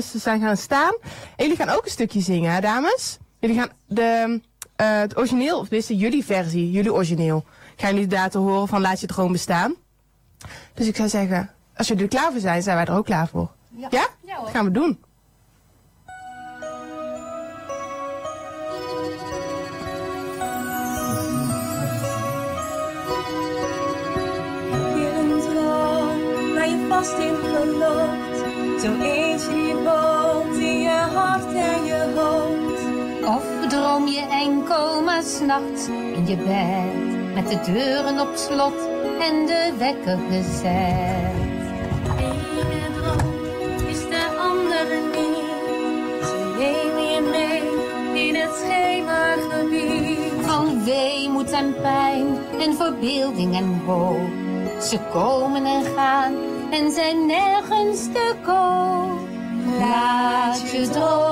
Ze zijn gaan staan. En jullie gaan ook een stukje zingen, hè, dames? Jullie gaan de, uh, het origineel, of tenminste jullie versie, jullie origineel, gaan jullie laten horen van Laat je droom bestaan. Dus ik zou zeggen, als jullie er klaar voor zijn, zijn wij er ook klaar voor. Ja? ja? ja Dat gaan we doen. vast in gelooft. Zo droom je enkel maar s'nachts in je bed. Met de deuren op slot en de wekker gezet. Ene droom is de andere niet. Ze nemen je mee in het schemergebied. Van weemoed en pijn en verbeelding en hoop. Ze komen en gaan en zijn nergens te koop. Laat je dromen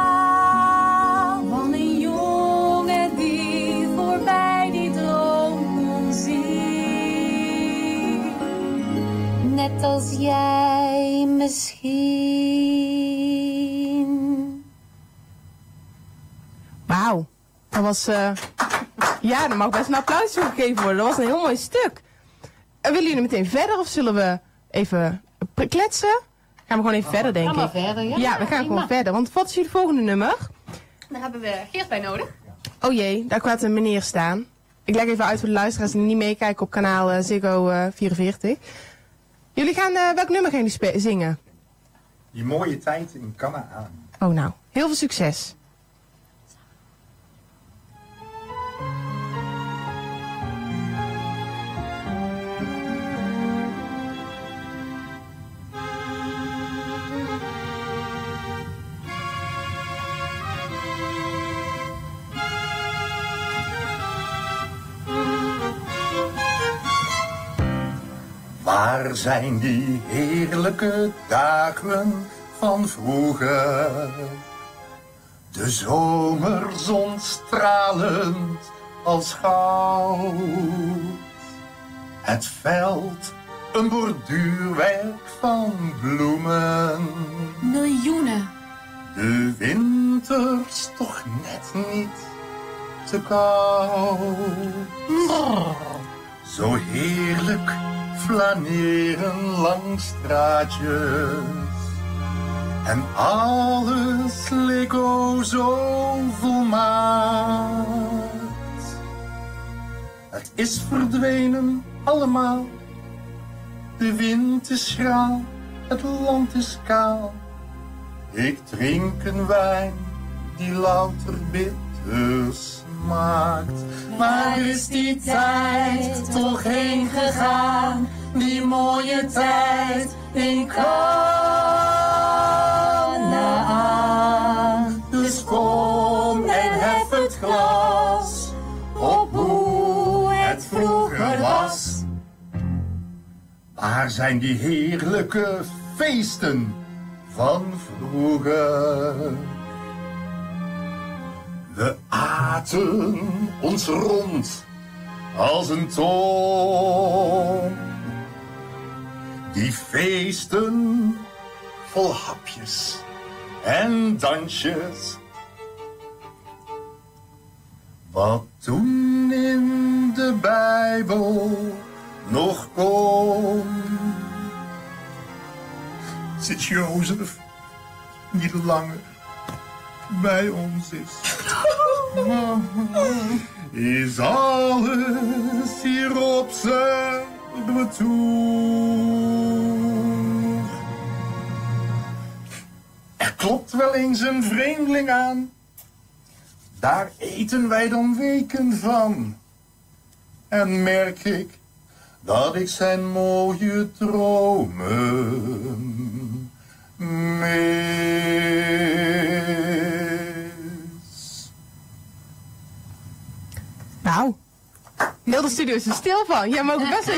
als jij misschien. Wauw, dat was. Uh... Ja, er mag best een applaus voor gegeven worden. Dat was een heel mooi stuk. En willen jullie meteen verder of zullen we even kletsen? Gaan we gewoon even verder, denk ik. verder, ja. Ja, we gaan gewoon verder. Want wat is jullie volgende nummer? Daar hebben we Geert bij nodig. Oh jee, daar gaat een meneer staan. Ik leg even uit voor de luisteraars die niet meekijken op kanaal uh, Ziggo uh, 44. Jullie gaan, uh, welk nummer gaan jullie zingen? Die mooie tijd in Canaan. Oh nou, heel veel succes. Waar zijn die heerlijke dagen van vroeger? De zomerzon stralend als goud. Het veld een borduurwerk van bloemen. Miljoenen. De winters toch net niet te koud. Zo heerlijk flaneren langs straatjes. En alles leek o zo volmaakt. Het is verdwenen allemaal. De wind is schraal, het land is kaal. Ik drink een wijn die louter bitters Maar is die tijd toch heen gegaan, die mooie tijd in Canaan. Dus kom en hef het glas op hoe het vroeger was. Waar zijn die heerlijke feesten van vroeger? We ons rond als een tom. Die feesten vol hapjes en dansjes. Wat toen in de Bijbel nog kon. Zit Jozef niet langer bij ons is. Is alles hier op zijn retour? Er klopt wel eens een vreemdeling aan. Daar eten wij dan weken van. En merk ik dat ik zijn mooie dromen mee. Nou, heel de studio is er stil van. Jij mag best wel